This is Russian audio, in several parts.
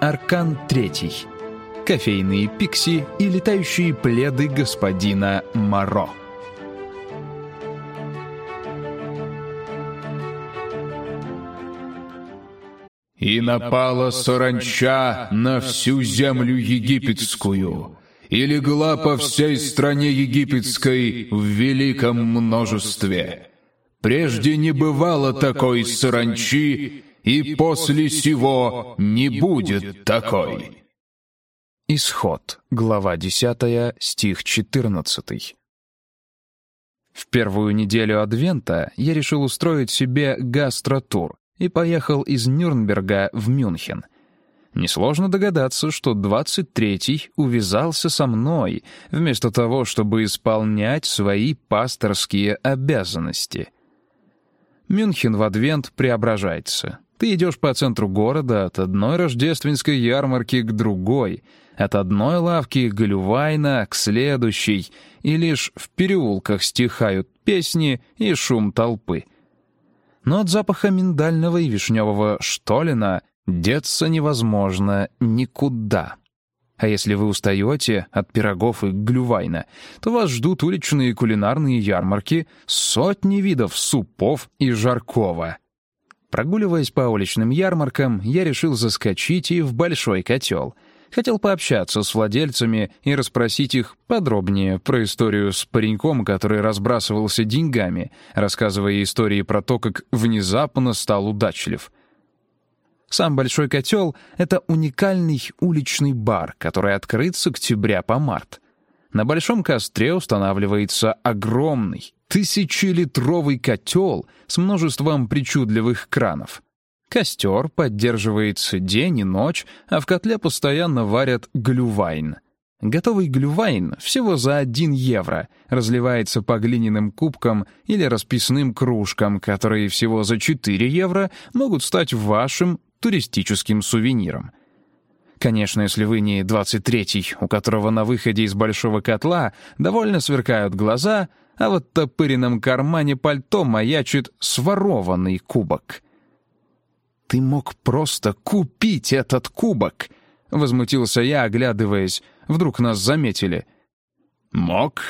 Аркан третий. Кофейные пикси и летающие пледы господина Моро. «И напала саранча на всю землю египетскую, и легла по всей стране египетской в великом множестве. Прежде не бывало такой саранчи, и после сего не будет такой». Исход, глава 10, стих 14. В первую неделю Адвента я решил устроить себе гастротур и поехал из Нюрнберга в Мюнхен. Несложно догадаться, что 23-й увязался со мной, вместо того, чтобы исполнять свои пасторские обязанности. Мюнхен в Адвент преображается. Ты идешь по центру города от одной рождественской ярмарки к другой, от одной лавки Галювайна к следующей, и лишь в переулках стихают песни и шум толпы. Но от запаха миндального и вишневого штолена деться невозможно никуда. А если вы устаете от пирогов и глювайна, то вас ждут уличные кулинарные ярмарки, сотни видов супов и жаркого — Прогуливаясь по уличным ярмаркам, я решил заскочить и в большой котел. Хотел пообщаться с владельцами и расспросить их подробнее про историю с пареньком, который разбрасывался деньгами, рассказывая истории про то, как внезапно стал удачлив. Сам Большой котел — это уникальный уличный бар, который открыт с октября по март. На большом костре устанавливается огромный, тысячелитровый котел с множеством причудливых кранов. Костер поддерживается день и ночь, а в котле постоянно варят глювайн. Готовый глювайн всего за 1 евро разливается по глиняным кубкам или расписным кружкам, которые всего за 4 евро могут стать вашим туристическим сувениром. Конечно, если вы не 23-й, у которого на выходе из большого котла довольно сверкают глаза — а в оттопыренном кармане пальто маячит сворованный кубок. «Ты мог просто купить этот кубок!» — возмутился я, оглядываясь. Вдруг нас заметили. «Мог,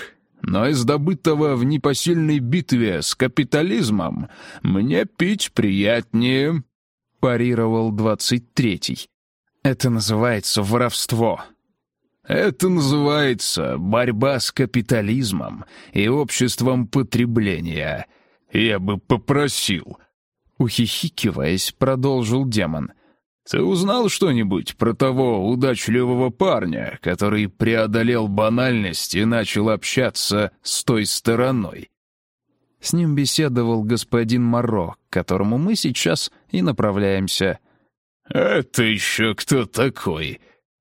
но из добытого в непосильной битве с капитализмом мне пить приятнее», — парировал двадцать третий. «Это называется воровство», это называется борьба с капитализмом и обществом потребления. Я бы попросил. Ухихикиваясь, продолжил демон. Ты узнал что-нибудь про того удачливого парня, который преодолел банальность и начал общаться с той стороной? С ним беседовал господин Моро, к которому мы сейчас и направляемся. «Это еще кто такой?»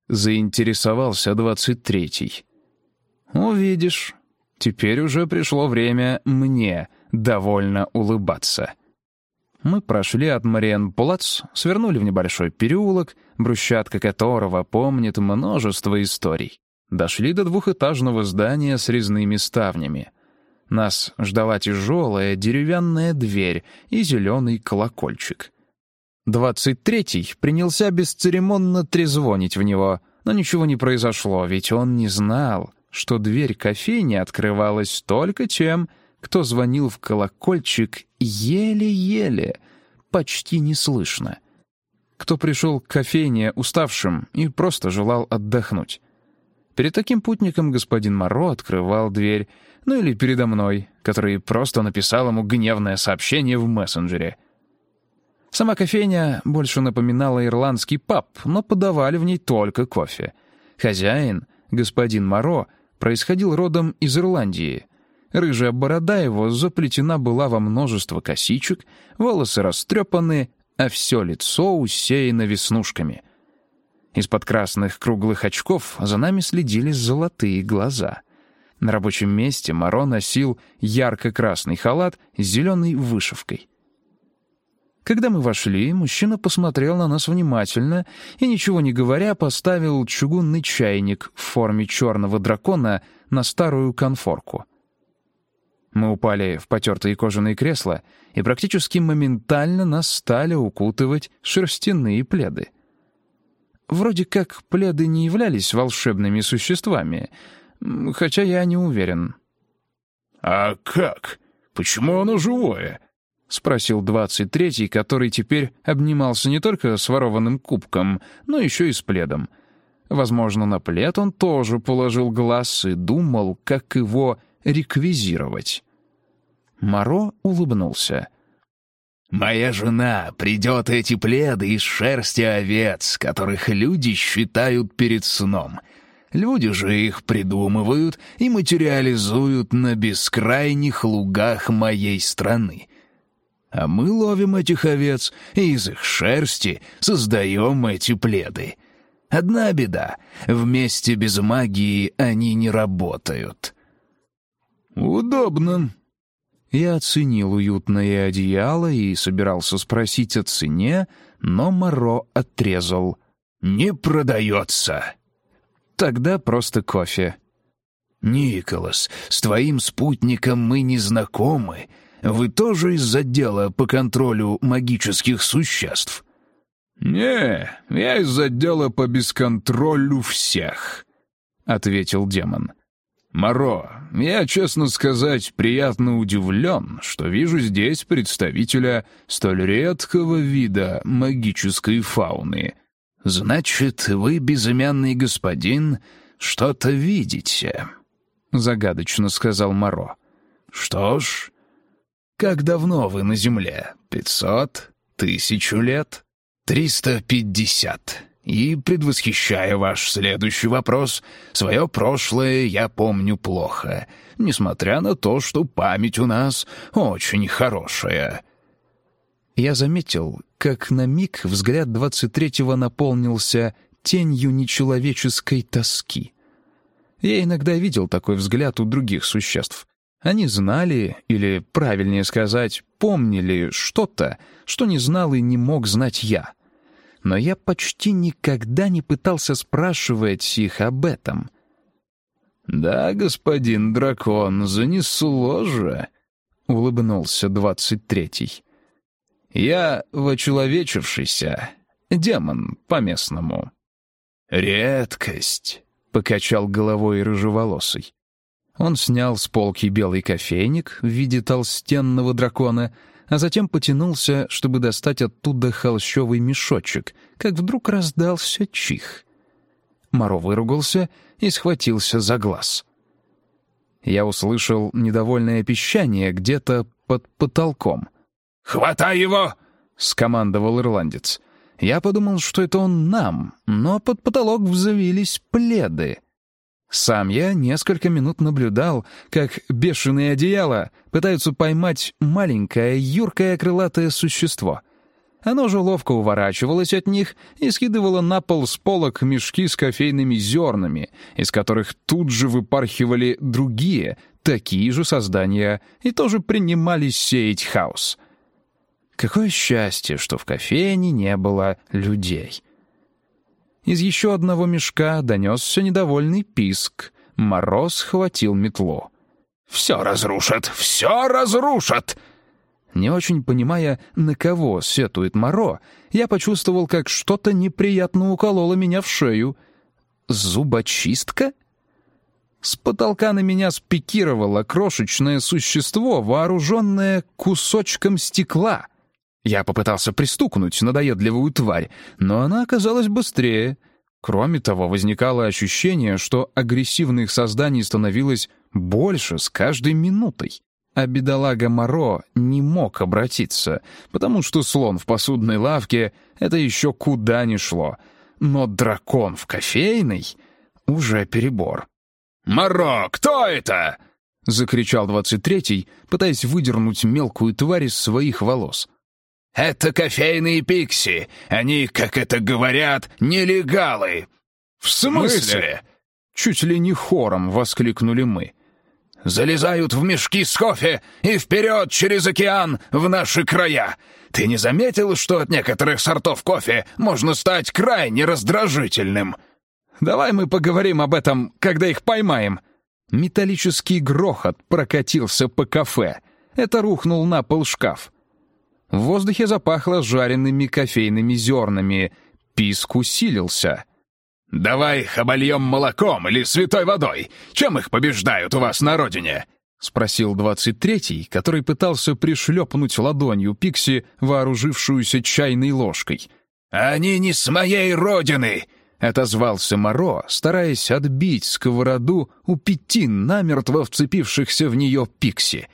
Заинтересовался двадцать третий. «Увидишь. Теперь уже пришло время мне довольно улыбаться». Мы прошли от Мариенплац, свернули в небольшой переулок, брусчатка которого помнит множество историй. Дошли до двухэтажного здания с резными ставнями. Нас ждала тяжелая деревянная дверь и зеленый колокольчик — Двадцать третий принялся бесцеремонно трезвонить в него, но ничего не произошло, ведь он не знал, что дверь кофейни открывалась только тем, кто звонил в колокольчик еле-еле, почти неслышно. Кто пришел к кофейне уставшим и просто желал отдохнуть. Перед таким путником господин Моро открывал дверь, ну или передо мной, который просто написал ему гневное сообщение в мессенджере — Сама кофейня больше напоминала ирландский паб, но подавали в ней только кофе. Хозяин, господин Моро, происходил родом из Ирландии. Рыжая борода его заплетена была во множество косичек, волосы растрепаны, а все лицо усеяно веснушками. Из-под красных круглых очков за нами следили золотые глаза. На рабочем месте Моро носил ярко-красный халат с зеленой вышивкой. Когда мы вошли, мужчина посмотрел на нас внимательно и, ничего не говоря, поставил чугунный чайник в форме черного дракона на старую конфорку. Мы упали в потертые кожаные кресла, и практически моментально нас стали укутывать шерстяные пледы. вроде как пледы не являлись волшебными существами, хотя я не уверен». «А как? Почему оно живое?» — спросил двадцать третий, который теперь обнимался не только с ворованным кубком, но еще и с пледом. Возможно, на плед он тоже положил глаз и думал, как его реквизировать. Моро улыбнулся. «Моя жена придет эти пледы из шерсти овец, которых люди считают перед сном. Люди же их придумывают и материализуют на бескрайних лугах моей страны. А мы ловим этих овец и из их шерсти создаем эти пледы. Одна беда — вместе без магии они не работают». «Удобно», я оценил уютное одеяло и собирался спросить о цене, но Моро отрезал. «Не продается». «Тогда просто кофе». «Николас, с твоим спутником мы не знакомы. Вы тоже из отдела по контролю магических существ?» «Не, я из отдела по бесконтролю всех», — ответил демон. «Моро, я, честно сказать, приятно удивлен, что вижу здесь представителя столь редкого вида магической фауны. Значит, вы, безымянный господин, что-то видите?» — загадочно сказал Моро. «Что ж, как давно вы на Земле? Пятьсот? Тысячу лет? Триста пятьдесят?» И, предвосхищая ваш следующий вопрос, свое прошлое я помню плохо, несмотря на то, что память у нас очень хорошая». Я заметил, как на миг взгляд двадцать третьего наполнился тенью нечеловеческой тоски. Я иногда видел такой взгляд у других существ. Они знали, или, правильнее сказать, помнили что-то, что не знал и не мог знать я — но я почти никогда не пытался спрашивать их об этом. «Да, господин дракон, занесло же», — улыбнулся двадцать третий. «Я вочеловечившийся, демон по-местному». «Редкость», — покачал головой рыжеволосый. Он снял с полки белый кофейник в виде толстенного дракона — а затем потянулся, чтобы достать оттуда холщовый мешочек, как вдруг раздался чих. Моро выругался и схватился за глаз. Я услышал недовольное пищание где-то под потолком. «Хватай его!» — скомандовал ирландец. Я подумал, что это он нам, но под потолок взвились пледы — сам я несколько минут наблюдал, как бешеные одеяла пытаются поймать маленькое, юркое крылатое существо. Оно же ловко уворачивалось от них и скидывало на пол с полок мешки с кофейными зернами, из которых тут же выпархивали другие, такие же создания, и тоже принимались сеять хаос. Какое счастье, что в кофейне не было людей. Из еще одного мешка донесся недовольный писк. Мороз схватил метлу. «Все разрушат! Все разрушат!» Не очень понимая, на кого сетует Моро, я почувствовал, как что-то неприятно укололо меня в шею. Зубочистка? С потолка на меня спикировало крошечное существо, вооруженное кусочком стекла — я попытался пристукнуть надоедливую тварь, но она оказалась быстрее. Кроме того, возникало ощущение, что агрессивных созданий становилось больше с каждой минутой. А бедолага Моро не мог обратиться, потому что слон в посудной лавке — это еще куда ни шло. Но дракон в кофейной — уже перебор. «Моро, кто это?» — закричал двадцать третий, пытаясь выдернуть мелкую тварь из своих волос. Это кофейные пикси. Они, как это говорят, нелегалы». «В смысле?» Чуть ли не хором воскликнули мы. «Залезают в мешки с кофе и вперед через океан в наши края. Ты не заметил, что от некоторых сортов кофе можно стать крайне раздражительным?» «Давай мы поговорим об этом, когда их поймаем». Металлический грохот прокатился по кафе. Это рухнул на пол шкаф. В воздухе запахло жареными кофейными зернами. Писк усилился. «Давай их обольем молоком или святой водой. Чем их побеждают у вас на родине?» — спросил двадцать третий, который пытался пришлепнуть ладонью Пикси, вооружившуюся чайной ложкой. «Они не с моей родины!» — отозвался Моро, стараясь отбить сковороду у пяти намертво вцепившихся в нее Пикси.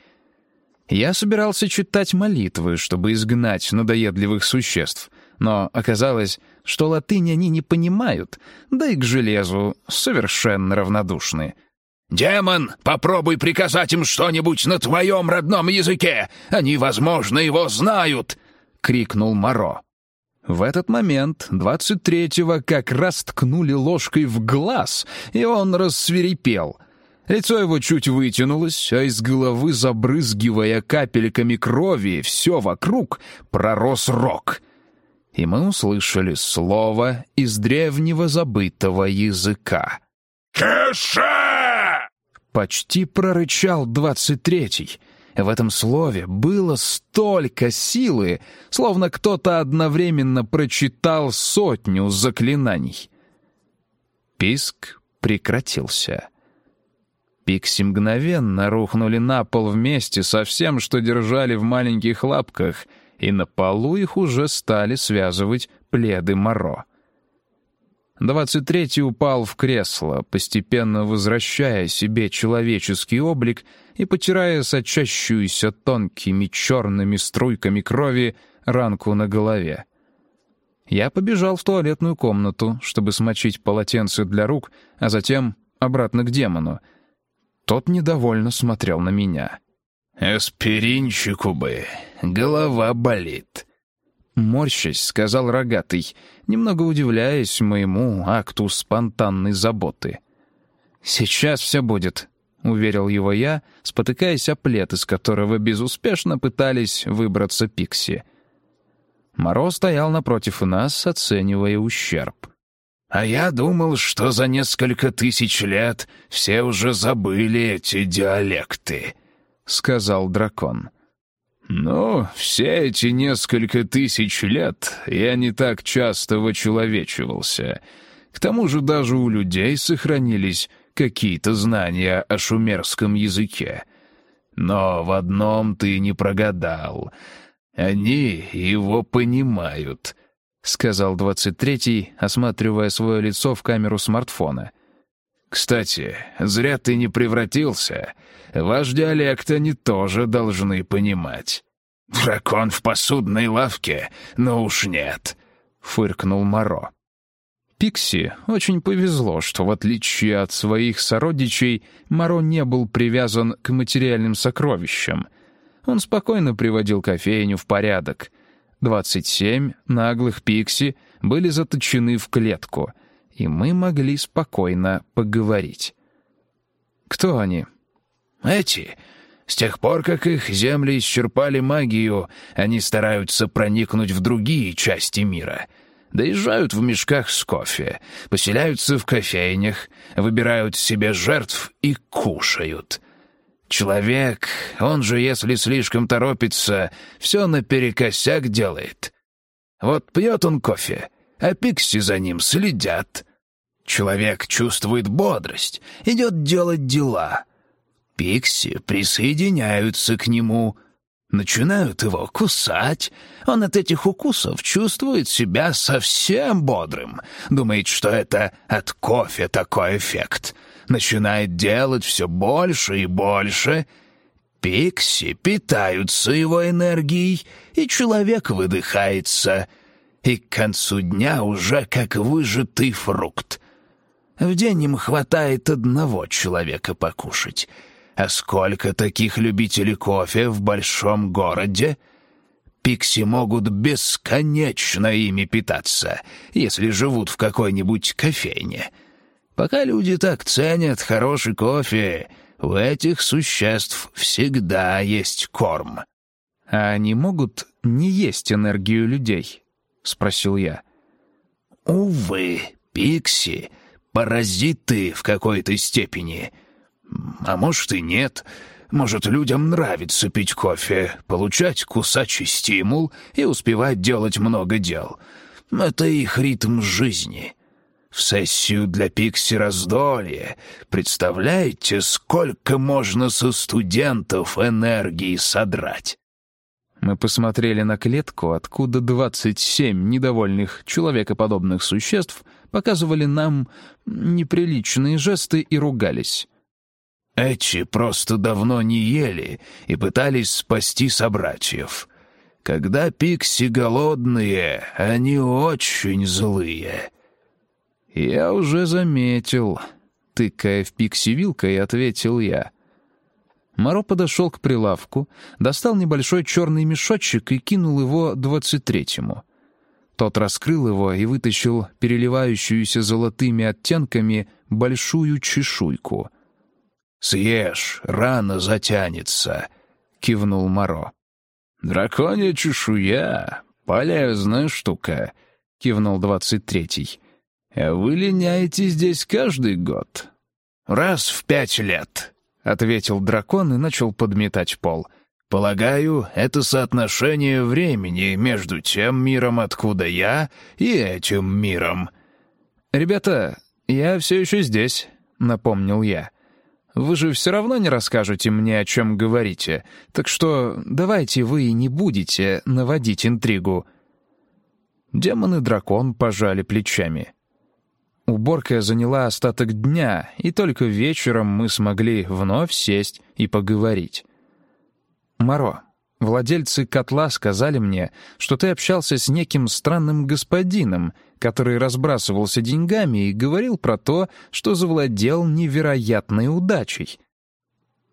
Я собирался читать молитвы, чтобы изгнать надоедливых существ, но оказалось, что латынь они не понимают, да и к железу совершенно равнодушны. «Демон, попробуй приказать им что-нибудь на твоем родном языке! Они, возможно, его знают!» — крикнул Моро. В этот момент двадцать третьего как раз ткнули ложкой в глаз, и он рассверепел. Лицо его чуть вытянулось, а из головы, забрызгивая капельками крови, все вокруг пророс рог — и мы услышали слово из древнего забытого языка. «Кэше!» Почти прорычал двадцать третий. В этом слове было столько силы, словно кто-то одновременно прочитал сотню заклинаний. Писк прекратился. Пикси мгновенно рухнули на пол вместе со всем, что держали в маленьких лапках — и на полу их уже стали связывать пледы Моро. Двадцать третий упал в кресло, постепенно возвращая себе человеческий облик и потирая сочащуюся тонкими черными струйками крови ранку на голове. Я побежал в туалетную комнату, чтобы смочить полотенце для рук, а затем обратно к демону. Тот недовольно смотрел на меня. «Аспиринчику бы, голова болит». «Морщась», — сказал рогатый, немного удивляясь моему акту спонтанной заботы. «Сейчас все будет», — уверил его я, спотыкаясь о плед, из которого безуспешно пытались выбраться Пикси. Моро стоял напротив нас, оценивая ущерб. «А я думал, что за несколько тысяч лет все уже забыли эти диалекты», — сказал дракон. «Ну, все эти несколько тысяч лет я не так часто вочеловечивался. К тому же даже у людей сохранились какие-то знания о шумерском языке. Но в одном ты не прогадал. Они его понимают», — сказал двадцать третий, осматривая свое лицо в камеру смартфона. «Кстати, зря ты не превратился. Ваш диалект они тоже должны понимать». «Дракон в посудной лавке? Ну уж нет», — фыркнул Моро. Пикси очень повезло, что в отличие от своих сородичей, Моро не был привязан к материальным сокровищам. Он спокойно приводил кофейню в порядок. Двадцать семь наглых Пикси были заточены в клетку — и мы могли спокойно поговорить. «Кто они?» «Эти. С тех пор, как их земли исчерпали магию, они стараются проникнуть в другие части мира. Доезжают в мешках с кофе, поселяются в кофейнях, выбирают себе жертв и кушают». Человек, он же, если слишком торопится, все наперекосяк делает. Вот пьет он кофе, а пикси за ним следят. Человек чувствует бодрость, идет делать дела. Пикси присоединяются к нему, начинают его кусать. Он от этих укусов чувствует себя совсем бодрым, думает, что это от кофе такой эффект. Начинает делать все больше и больше. Пикси питаются его энергией, и человек выдыхается — и к концу дня уже как выжатый фрукт. В день им хватает одного человека покушать. А сколько таких любителей кофе в большом городе? Пикси могут бесконечно ими питаться, если живут в какой-нибудь кофейне. Пока люди так ценят хороший кофе, у этих существ всегда есть корм. А они могут не есть энергию людей? — спросил я. «Увы, Пикси, паразиты в какой-то степени. А может и нет. Может, людям нравится пить кофе, получать кусачий стимул и успевать делать много дел. Это их ритм жизни. В сессию для Пикси раздолье. Представляете, сколько можно со студентов энергии содрать? Мы посмотрели на клетку, откуда 27 недовольных человекоподобных существ показывали нам неприличные жесты и ругались. Эти просто давно не ели и пытались спасти собратьев. Когда пикси голодные, они очень злые. Я уже заметил. Тыкая в пикси вилкой, ответил я. Моро подошел к прилавку, достал небольшой черный мешочек и кинул его двадцать третьему. Тот раскрыл его и вытащил переливающуюся золотыми оттенками большую чешуйку. «Съешь, рано затянется», — кивнул Моро. «Драконья чешуя — полезная штука», — кивнул двадцать третий. «А вы линяете здесь каждый год?» «Раз в пять лет», ответил дракон и начал подметать пол. Полагаю, это соотношение времени между тем миром, откуда я, и этим миром. Ребята, я все еще здесь, напомнил я. Вы же все равно не расскажете мне, о чем говорите, так что давайте вы не будете наводить интригу. Демон и дракон пожали плечами. Уборка заняла остаток дня, и только вечером мы смогли вновь сесть и поговорить. «Моро, владельцы котла сказали мне, что ты общался с неким странным господином, который разбрасывался деньгами и говорил про то, что завладел невероятной удачей».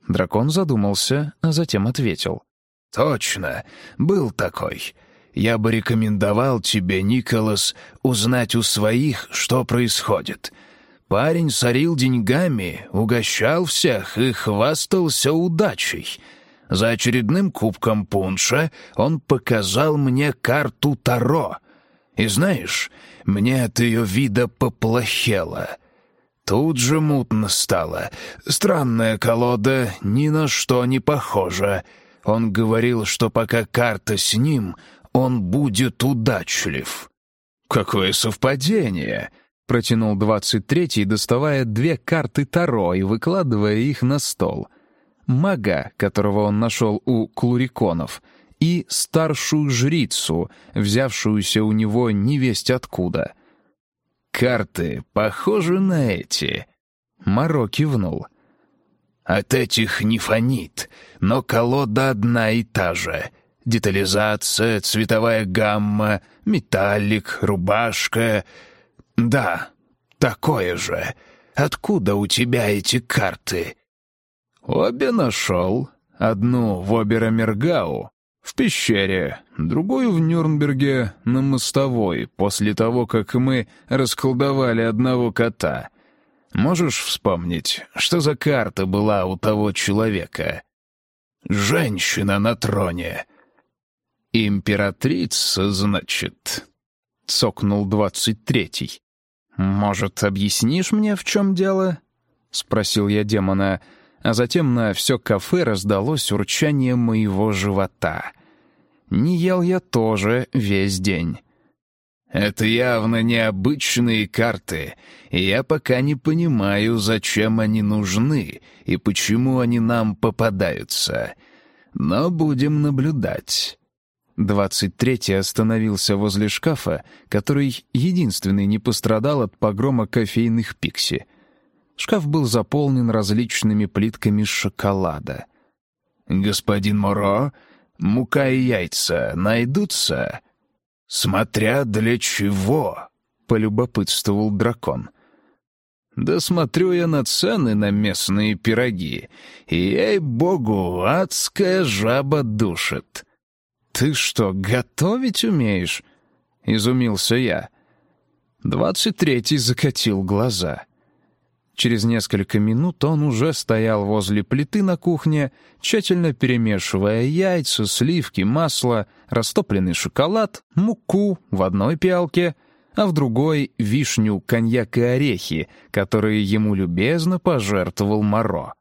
Дракон задумался, а затем ответил. «Точно, был такой я бы рекомендовал тебе, Николас, узнать у своих, что происходит. Парень сорил деньгами, угощал всех и хвастался удачей. За очередным кубком пунша он показал мне карту Таро. И знаешь, мне от ее вида поплохело. Тут же мутно стало. Странная колода, ни на что не похожа. Он говорил, что пока карта с ним, он будет удачлив». «Какое совпадение!» — протянул двадцать третий, доставая две карты Таро и выкладывая их на стол. Мага, которого он нашел у клуриконов, и старшую жрицу, взявшуюся у него невесть откуда. «Карты похожи на эти». Маро кивнул. «От этих не фонит, но колода одна и та же — Детализация, цветовая гамма, металлик, рубашка. Да, такое же. Откуда у тебя эти карты? Обе нашел. Одну в Оберамергау, в пещере, другую в Нюрнберге на мостовой, после того, как мы расколдовали одного кота. Можешь вспомнить, что за карта была у того человека? «Женщина на троне», «Императрица, значит?» — цокнул двадцать третий. «Может, объяснишь мне, в чем дело?» — спросил я демона, а затем на все кафе раздалось урчание моего живота. Не ел я тоже весь день. «Это явно необычные карты, и я пока не понимаю, зачем они нужны и почему они нам попадаются. Но будем наблюдать». Двадцать третий остановился возле шкафа, который единственный не пострадал от погрома кофейных пикси. Шкаф был заполнен различными плитками шоколада. «Господин Моро, мука и яйца найдутся?» «Смотря для чего», — полюбопытствовал дракон. «Да смотрю я на цены на местные пироги, и, ей-богу, адская жаба душит». «Ты что, готовить умеешь?» — изумился я. Двадцать третий закатил глаза. Через несколько минут он уже стоял возле плиты на кухне, тщательно перемешивая яйца, сливки, масло, растопленный шоколад, муку в одной пиалке, а в другой — вишню, коньяк и орехи, которые ему любезно пожертвовал Моро.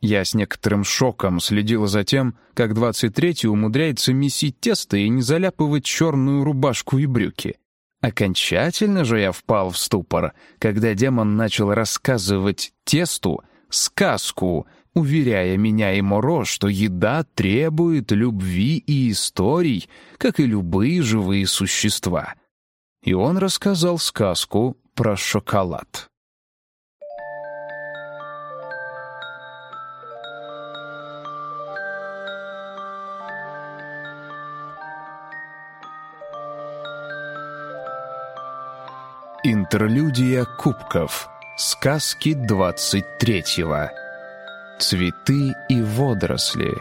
Я с некоторым шоком следила за тем, как 23-й умудряется месить тесто и не заляпывать черную рубашку и брюки. Окончательно же я впал в ступор, когда демон начал рассказывать тесту сказку, уверяя меня и Моро, что еда требует любви и историй, как и любые живые существа. И он рассказал сказку про шоколад. Интерлюдия кубков. Сказки двадцать третьего. Цветы и водоросли.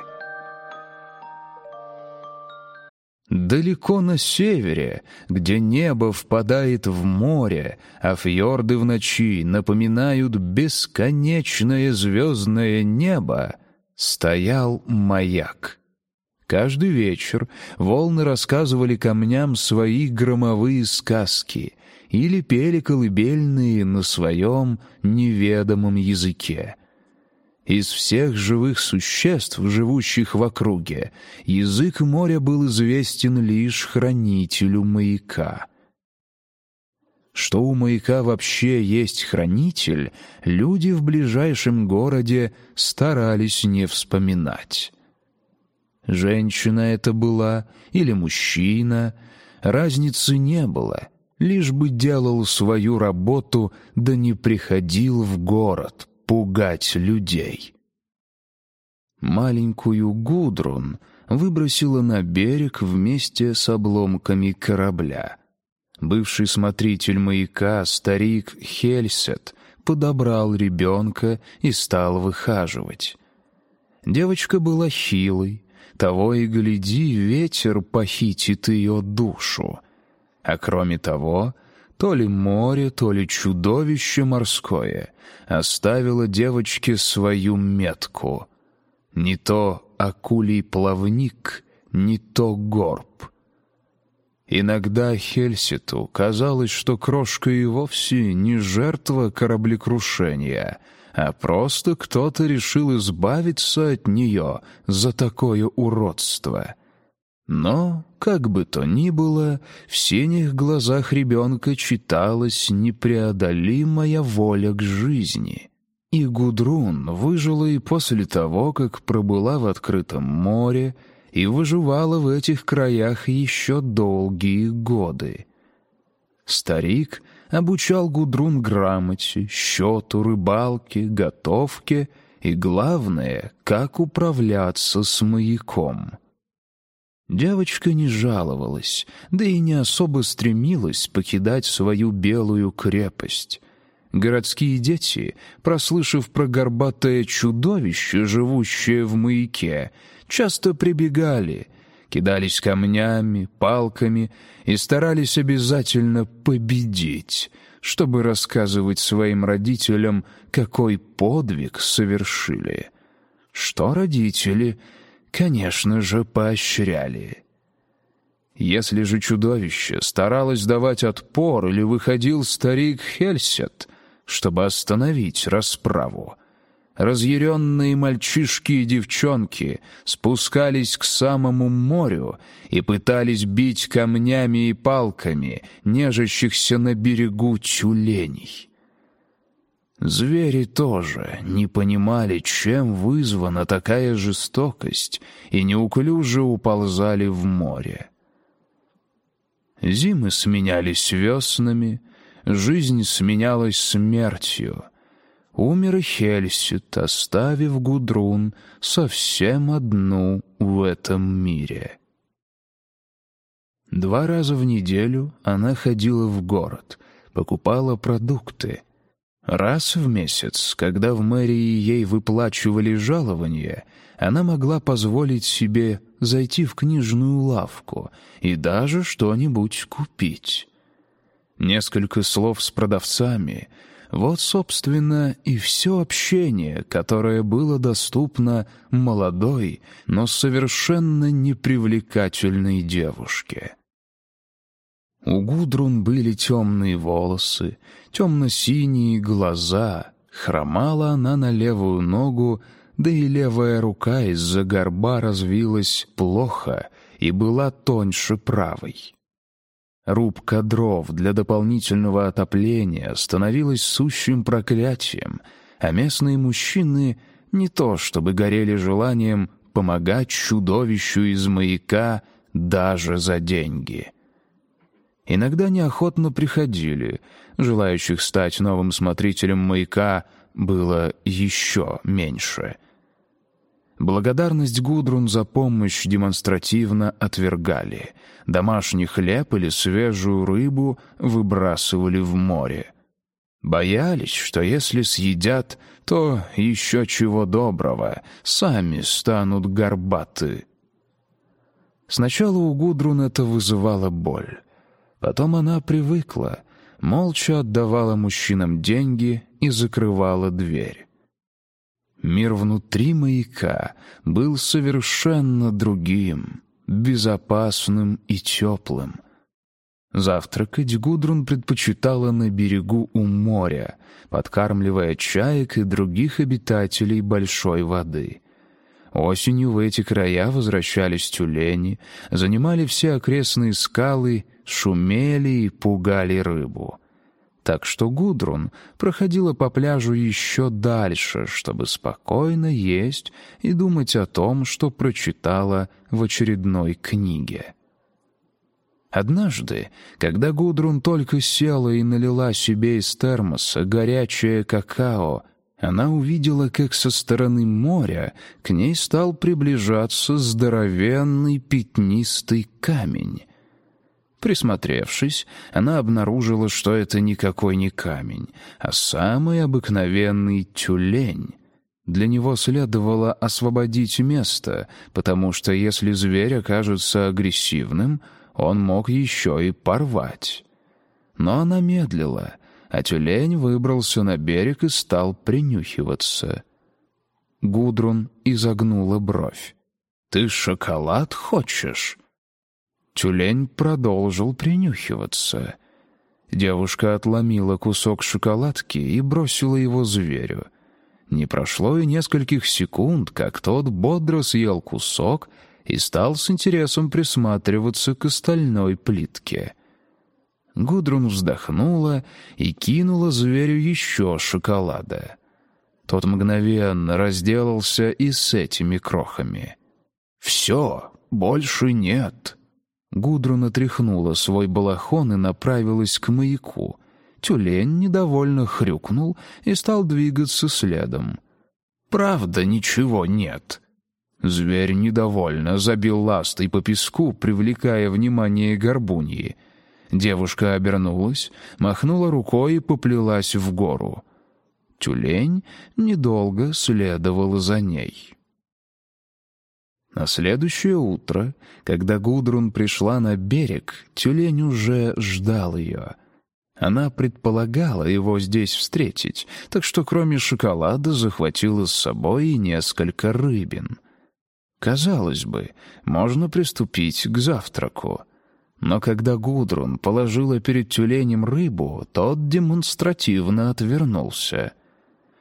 Далеко на севере, где небо впадает в море, а фьорды в ночи напоминают бесконечное звездное небо, стоял маяк. Каждый вечер волны рассказывали камням свои громовые сказки или пели колыбельные на своем неведомом языке. Из всех живых существ, живущих в округе, язык моря был известен лишь хранителю маяка. Что у маяка вообще есть хранитель, люди в ближайшем городе старались не вспоминать. Женщина это была или мужчина, разницы не было — лишь бы делал свою работу, да не приходил в город пугать людей. Маленькую Гудрун выбросила на берег вместе с обломками корабля. Бывший смотритель маяка, старик Хельсет, подобрал ребенка и стал выхаживать. Девочка была хилой, того и гляди, ветер похитит ее душу — а кроме того, то ли море, то ли чудовище морское оставило девочке свою метку. Не то акулий плавник, не то горб. Иногда Хельситу казалось, что крошка и вовсе не жертва кораблекрушения, а просто кто-то решил избавиться от нее за такое уродство — но, как бы то ни было, в синих глазах ребенка читалась непреодолимая воля к жизни. И Гудрун выжила и после того, как пробыла в открытом море и выживала в этих краях еще долгие годы. Старик обучал Гудрун грамоте, счету, рыбалке, готовке и, главное, как управляться с маяком — Девочка не жаловалась, да и не особо стремилась покидать свою белую крепость. Городские дети, прослышав про горбатое чудовище, живущее в маяке, часто прибегали, кидались камнями, палками и старались обязательно победить, чтобы рассказывать своим родителям, какой подвиг совершили. Что родители — конечно же, поощряли. Если же чудовище старалось давать отпор или выходил старик Хельсет, чтобы остановить расправу, разъяренные мальчишки и девчонки спускались к самому морю и пытались бить камнями и палками нежащихся на берегу тюленей. Звери тоже не понимали, чем вызвана такая жестокость, и неуклюже уползали в море. Зимы сменялись веснами, жизнь сменялась смертью. Умер Хельсит, оставив Гудрун совсем одну в этом мире. Два раза в неделю она ходила в город, покупала продукты — Раз в месяц, когда в мэрии ей выплачивали жалование, она могла позволить себе зайти в книжную лавку и даже что-нибудь купить. Несколько слов с продавцами — вот, собственно, и все общение, которое было доступно молодой, но совершенно непривлекательной девушке. У Гудрун были темные волосы, темно-синие глаза, хромала она на левую ногу, да и левая рука из-за горба развилась плохо и была тоньше правой. Рубка дров для дополнительного отопления становилась сущим проклятием, а местные мужчины не то чтобы горели желанием помогать чудовищу из маяка даже за деньги. Иногда неохотно приходили, желающих стать новым смотрителем маяка было еще меньше — Благодарность Гудрун за помощь демонстративно отвергали. Домашний хлеб или свежую рыбу выбрасывали в море. Боялись, что если съедят, то еще чего доброго, сами станут горбаты. Сначала у Гудрун это вызывало боль. Потом она привыкла, молча отдавала мужчинам деньги и закрывала дверь. Мир внутри маяка был совершенно другим, безопасным и теплым. Завтракать Гудрун предпочитала на берегу у моря, подкармливая чаек и других обитателей большой воды. Осенью в эти края возвращались тюлени, занимали все окрестные скалы, шумели и пугали рыбу — так что Гудрун проходила по пляжу еще дальше, чтобы спокойно есть и думать о том, что прочитала в очередной книге. Однажды, когда Гудрун только села и налила себе из термоса горячее какао, она увидела, как со стороны моря к ней стал приближаться здоровенный пятнистый камень. Присмотревшись, она обнаружила, что это никакой не камень, а самый обыкновенный тюлень. Для него следовало освободить место, потому что если зверь окажется агрессивным, он мог еще и порвать. Но она медлила, а тюлень выбрался на берег и стал принюхиваться. Гудрун изогнула бровь. «Ты шоколад хочешь?» Тюлень продолжил принюхиваться. Девушка отломила кусок шоколадки и бросила его зверю. Не прошло и нескольких секунд, как тот бодро съел кусок и стал с интересом присматриваться к остальной плитке. Гудрун вздохнула и кинула зверю еще шоколада. Тот мгновенно разделался и с этими крохами. «Все, больше нет», Гудрун отряхнула свой балахон и направилась к маяку. Тюлень недовольно хрюкнул и стал двигаться следом. «Правда, ничего нет». Зверь недовольно забил ластой по песку, привлекая внимание горбуньи. Девушка обернулась, махнула рукой и поплелась в гору. Тюлень недолго следовал за ней. На следующее утро, когда Гудрун пришла на берег, тюлень уже ждал ее. Она предполагала его здесь встретить, так что кроме шоколада захватила с собой и несколько рыбин. Казалось бы, можно приступить к завтраку. Но когда Гудрун положила перед тюленем рыбу, тот демонстративно отвернулся —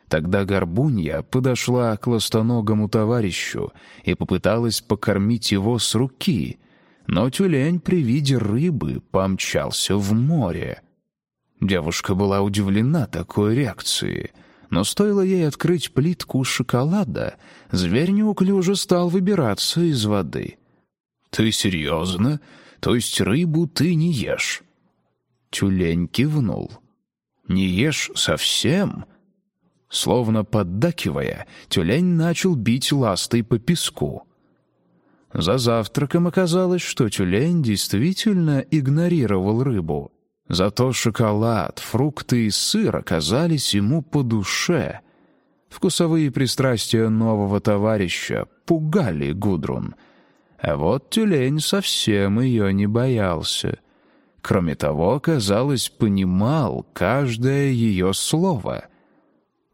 Тогда горбунья подошла к ластоногому товарищу и попыталась покормить его с руки, но тюлень при виде рыбы помчался в море. Девушка была удивлена такой реакцией, но стоило ей открыть плитку шоколада, зверь неуклюже стал выбираться из воды. «Ты серьезно? То есть рыбу ты не ешь?» Тюлень кивнул. «Не ешь совсем?» Словно поддакивая, тюлень начал бить ластой по песку. За завтраком оказалось, что тюлень действительно игнорировал рыбу. Зато шоколад, фрукты и сыр оказались ему по душе. Вкусовые пристрастия нового товарища пугали Гудрун. А вот тюлень совсем ее не боялся. Кроме того, казалось, понимал каждое ее слово —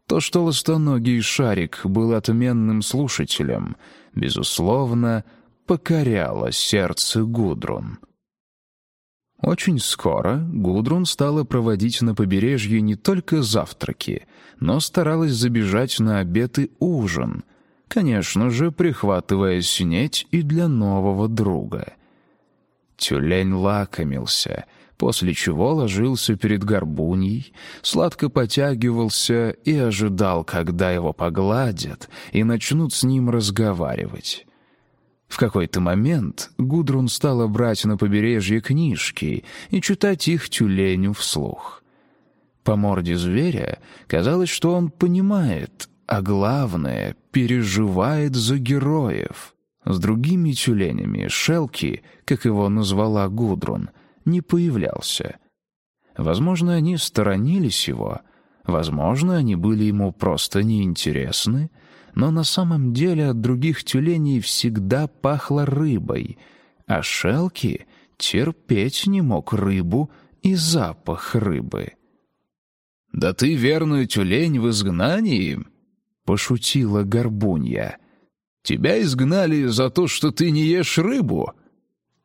то, что ластоногий шарик был отменным слушателем, безусловно, покоряло сердце Гудрун. Очень скоро Гудрун стала проводить на побережье не только завтраки, но старалась забежать на обед и ужин, конечно же, прихватывая снеть и для нового друга. Тюлень лакомился, после чего ложился перед горбуньей, сладко потягивался и ожидал, когда его погладят и начнут с ним разговаривать. В какой-то момент Гудрун стала брать на побережье книжки и читать их тюленю вслух. По морде зверя казалось, что он понимает, а главное, переживает за героев. С другими тюленями Шелки, как его назвала Гудрун, не появлялся. Возможно, они сторонились его, возможно, они были ему просто неинтересны — но на самом деле от других тюленей всегда пахло рыбой, а Шелки терпеть не мог рыбу и запах рыбы. «Да ты верную тюлень в изгнании?» — пошутила Горбунья. «Тебя изгнали за то, что ты не ешь рыбу?»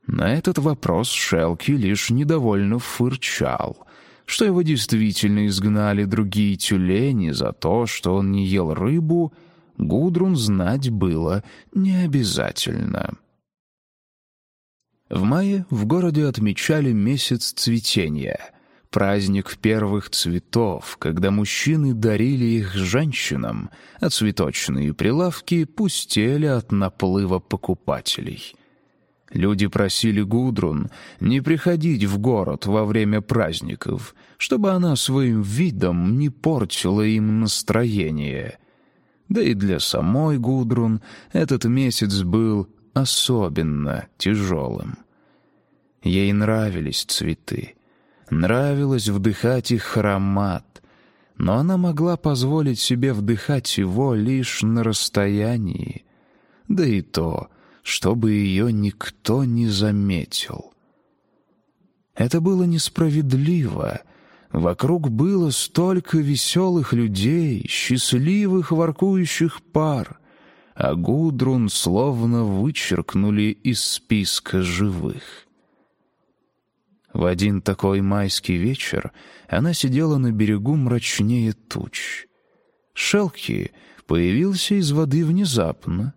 На этот вопрос Шелки лишь недовольно фырчал, что его действительно изгнали другие тюлени за то, что он не ел рыбу — Гудрун знать было не обязательно. В мае в городе отмечали месяц цветения, праздник первых цветов, когда мужчины дарили их женщинам, а цветочные прилавки пустели от наплыва покупателей. Люди просили Гудрун не приходить в город во время праздников, чтобы она своим видом не портила им настроение — да и для самой Гудрун этот месяц был особенно тяжелым. Ей нравились цветы, нравилось вдыхать их аромат, но она могла позволить себе вдыхать его лишь на расстоянии, да и то, чтобы ее никто не заметил. Это было несправедливо — Вокруг было столько веселых людей, счастливых воркующих пар, а Гудрун словно вычеркнули из списка живых. В один такой майский вечер она сидела на берегу мрачнее туч. Шелки появился из воды внезапно.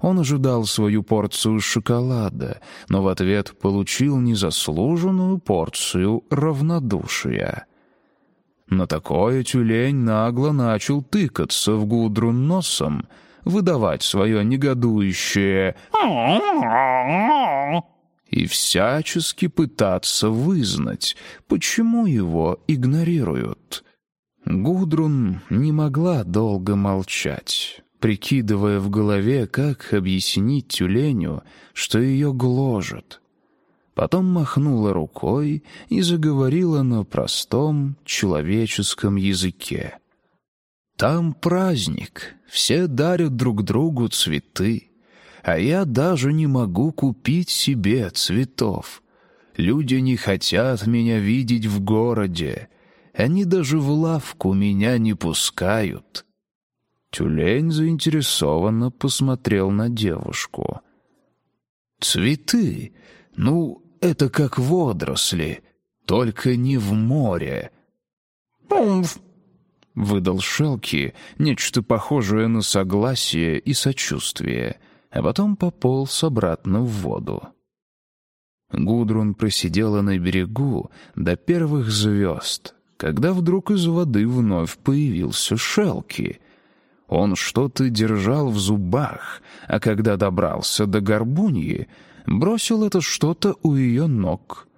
Он ожидал свою порцию шоколада, но в ответ получил незаслуженную порцию равнодушия. На такое тюлень нагло начал тыкаться в Гудрун носом, выдавать свое негодующее и всячески пытаться вызнать, почему его игнорируют. Гудрун не могла долго молчать, прикидывая в голове, как объяснить тюленю, что ее гложет — Потом махнула рукой и заговорила на простом человеческом языке. «Там праздник, все дарят друг другу цветы, а я даже не могу купить себе цветов. Люди не хотят меня видеть в городе, они даже в лавку меня не пускают». Тюлень заинтересованно посмотрел на девушку. «Цветы? Ну, это как водоросли, только не в море. «Пумф!» — выдал Шелки нечто похожее на согласие и сочувствие, а потом пополз обратно в воду. Гудрун просидела на берегу до первых звезд, когда вдруг из воды вновь появился Шелки. Он что-то держал в зубах, а когда добрался до горбуньи, бросил это что-то у ее ног.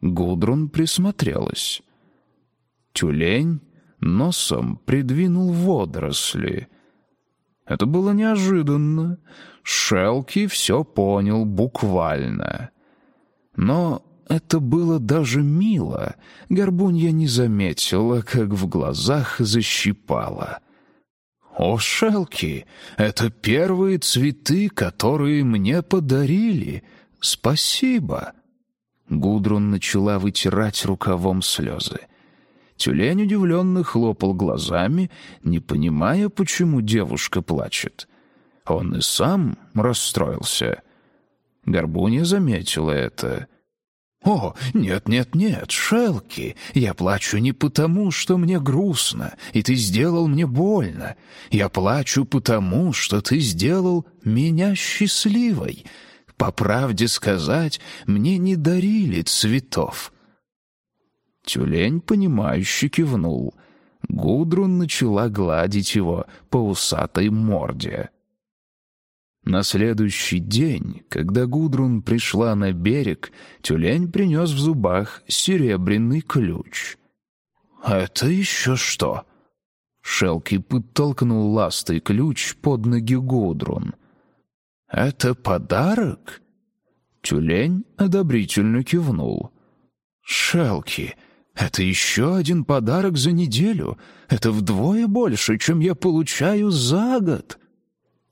Гудрун присмотрелась. Тюлень носом придвинул водоросли. Это было неожиданно. Шелки все понял буквально. Но это было даже мило. Горбунья не заметила, как в глазах защипала. «О, Шелки, это первые цветы, которые мне подарили. «Спасибо!» Гудрун начала вытирать рукавом слезы. Тюлень удивленно хлопал глазами, не понимая, почему девушка плачет. Он и сам расстроился. Горбунья заметила это. «О, нет-нет-нет, Шелки, я плачу не потому, что мне грустно, и ты сделал мне больно. Я плачу потому, что ты сделал меня счастливой. По правде сказать, мне не дарили цветов». Тюлень, понимающе кивнул. Гудрун начала гладить его по усатой морде. На следующий день, когда Гудрун пришла на берег, тюлень принес в зубах серебряный ключ. «Это еще что?» Шелки подтолкнул ластой ключ под ноги Гудрун. «Это подарок?» Тюлень одобрительно кивнул. «Шелки, это еще один подарок за неделю. Это вдвое больше, чем я получаю за год».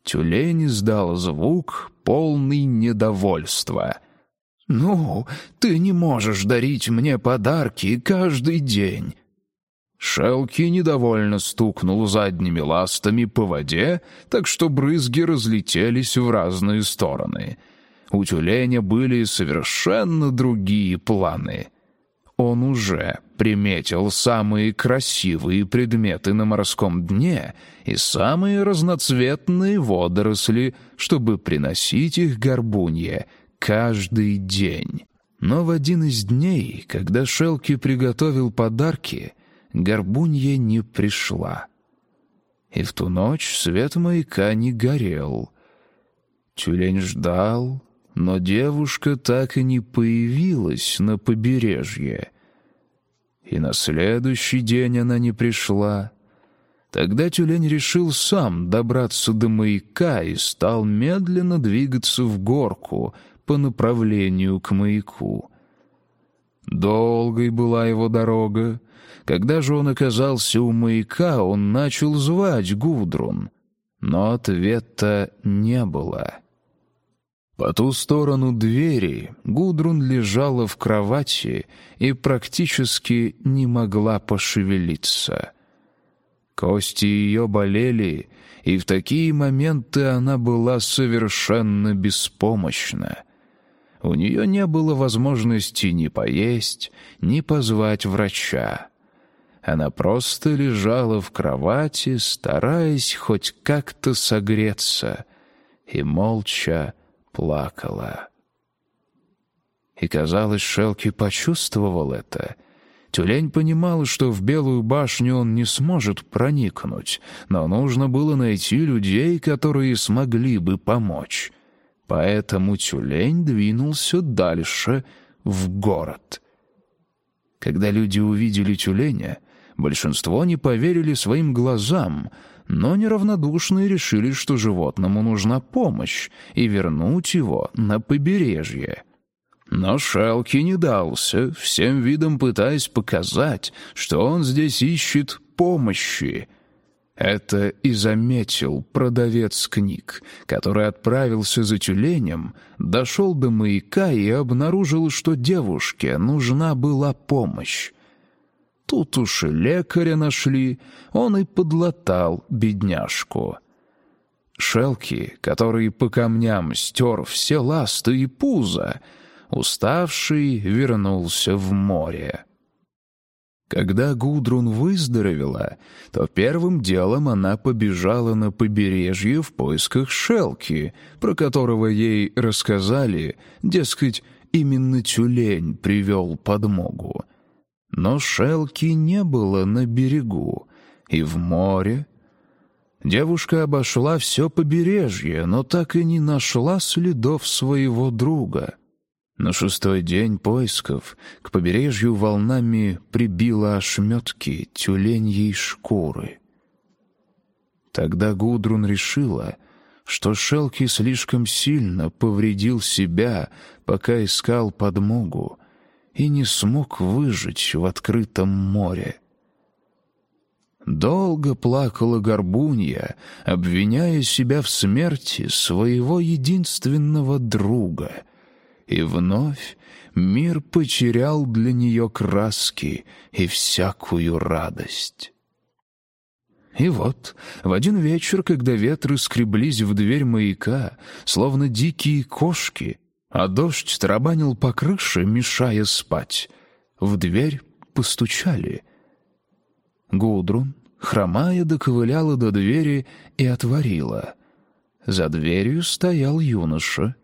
Тюлень издал звук, полный недовольства. «Ну, ты не можешь дарить мне подарки каждый день». Шелки недовольно стукнул задними ластами по воде, так что брызги разлетелись в разные стороны. У тюленя были совершенно другие планы. Он уже приметил самые красивые предметы на морском дне и самые разноцветные водоросли, чтобы приносить их горбунье каждый день. Но в один из дней, когда Шелки приготовил подарки, горбунья не пришла. И в ту ночь свет маяка не горел. Тюлень ждал, но девушка так и не появилась на побережье. И на следующий день она не пришла. Тогда тюлень решил сам добраться до маяка и стал медленно двигаться в горку по направлению к маяку. Долгой была его дорога. Когда же он оказался у маяка, он начал звать Гудрун, но ответа не было. По ту сторону двери Гудрун лежала в кровати и практически не могла пошевелиться. Кости ее болели, и в такие моменты она была совершенно беспомощна. У нее не было возможности ни поесть, ни позвать врача. Она просто лежала в кровати, стараясь хоть как-то согреться, и молча плакала. И, казалось, Шелки почувствовал это. Тюлень понимал, что в Белую башню он не сможет проникнуть, но нужно было найти людей, которые смогли бы помочь. Поэтому Тюлень двинулся дальше, в город. Когда люди увидели Тюленя, большинство не поверили своим глазам — но неравнодушные решили, что животному нужна помощь, и вернуть его на побережье. Но Шелки не дался, всем видом пытаясь показать, что он здесь ищет помощи. Это и заметил продавец книг, который отправился за тюленем, дошел до маяка и обнаружил, что девушке нужна была помощь. Тут уж лекаря нашли, он и подлатал бедняжку. Шелки, который по камням стер все ласты и пузо, уставший вернулся в море. Когда Гудрун выздоровела, то первым делом она побежала на побережье в поисках Шелки, про которого ей рассказали, дескать, именно тюлень привел подмогу. Но Шелки не было на берегу и в море. Девушка обошла все побережье, но так и не нашла следов своего друга. На шестой день поисков к побережью волнами прибило ошметки тюленьей шкуры. Тогда Гудрун решила, что Шелки слишком сильно повредил себя, пока искал подмогу, и не смог выжить в открытом море. Долго плакала горбунья, обвиняя себя в смерти своего единственного друга. И вновь мир потерял для нее краски и всякую радость. И вот, в один вечер, когда ветры скреблись в дверь маяка, словно дикие кошки, а дождь тарабанил по крыше, мешая спать. В дверь постучали. Гудрун, хромая, доковыляла до двери и отворила. За дверью стоял юноша.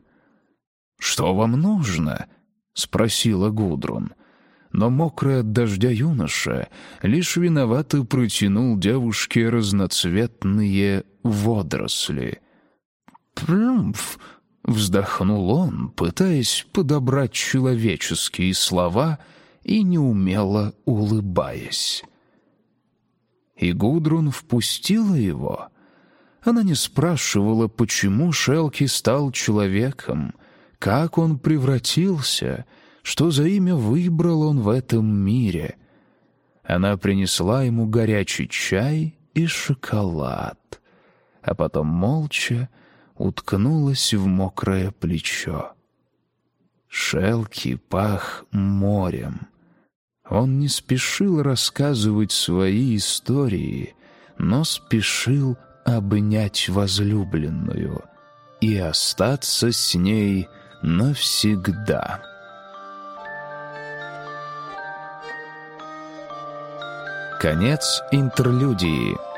«Что вам нужно?» — спросила Гудрун. Но мокрый от дождя юноша лишь виновато протянул девушке разноцветные водоросли. «Плюмф!» — вздохнул он, пытаясь подобрать человеческие слова и неумело улыбаясь. И Гудрун впустила его. Она не спрашивала, почему Шелки стал человеком, как он превратился, что за имя выбрал он в этом мире. Она принесла ему горячий чай и шоколад, а потом молча уткнулась в мокрое плечо. Шелки пах морем. Он не спешил рассказывать свои истории, но спешил обнять возлюбленную и остаться с ней навсегда. Конец интерлюдии.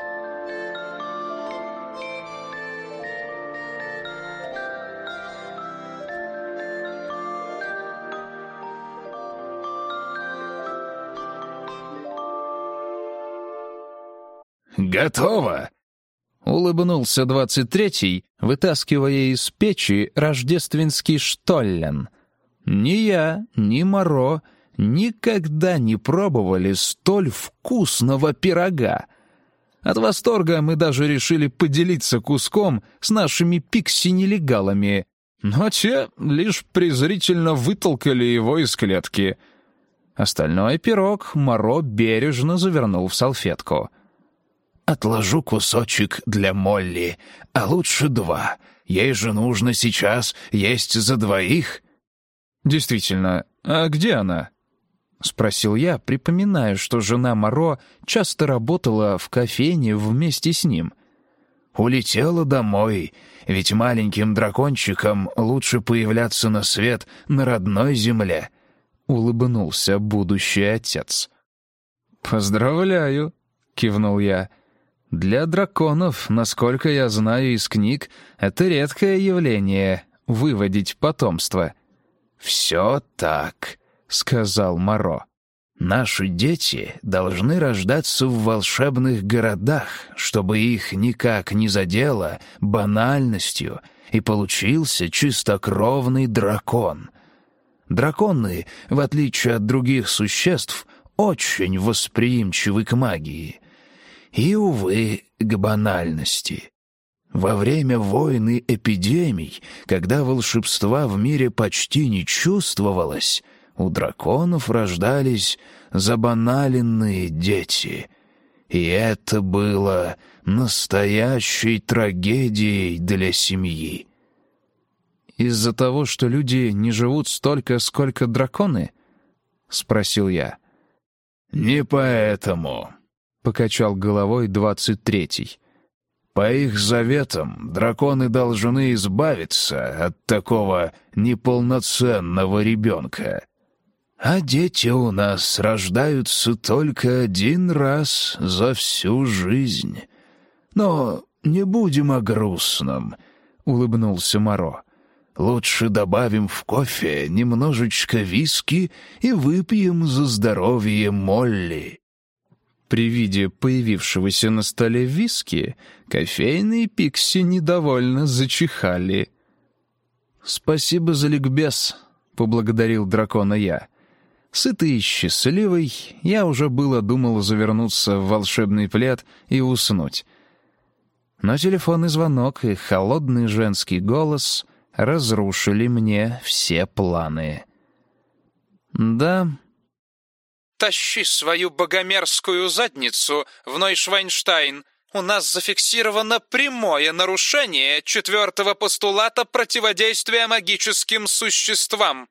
«Готово!» — улыбнулся двадцать третий, вытаскивая из печи рождественский штоллен. «Ни я, ни Моро никогда не пробовали столь вкусного пирога. От восторга мы даже решили поделиться куском с нашими пикси-нелегалами, но те лишь презрительно вытолкали его из клетки. Остальной пирог Моро бережно завернул в салфетку — Отложу кусочек для Молли, а лучше два. Ей же нужно сейчас есть за двоих». «Действительно, а где она?» — спросил я, припоминая, что жена Моро часто работала в кофейне вместе с ним. «Улетела домой, ведь маленьким дракончикам лучше появляться на свет на родной земле», — улыбнулся будущий отец. «Поздравляю», — кивнул я, — для драконов, насколько я знаю из книг, это редкое явление — выводить потомство. «Все так», — сказал Моро. «Наши дети должны рождаться в волшебных городах, чтобы их никак не задело банальностью, и получился чистокровный дракон. Драконы, в отличие от других существ, очень восприимчивы к магии» и, увы, к банальности. Во время войны эпидемий, когда волшебства в мире почти не чувствовалось, у драконов рождались забаналенные дети. И это было настоящей трагедией для семьи. «Из-за того, что люди не живут столько, сколько драконы?» — спросил я. «Не поэтому», — покачал головой двадцать третий. «По их заветам драконы должны избавиться от такого неполноценного ребенка. А дети у нас рождаются только один раз за всю жизнь. Но не будем о грустном», — улыбнулся Моро. «Лучше добавим в кофе немножечко виски и выпьем за здоровье Молли». При виде появившегося на столе виски, кофейные пикси недовольно зачихали. «Спасибо за ликбез», — поблагодарил дракона я. Сытый и счастливый, я уже было думал завернуться в волшебный плед и уснуть. Но телефонный звонок и холодный женский голос разрушили мне все планы. «Да, Тащи свою богомерзкую задницу в Нойшвайнштайн. У нас зафиксировано прямое нарушение четвертого постулата противодействия магическим существам.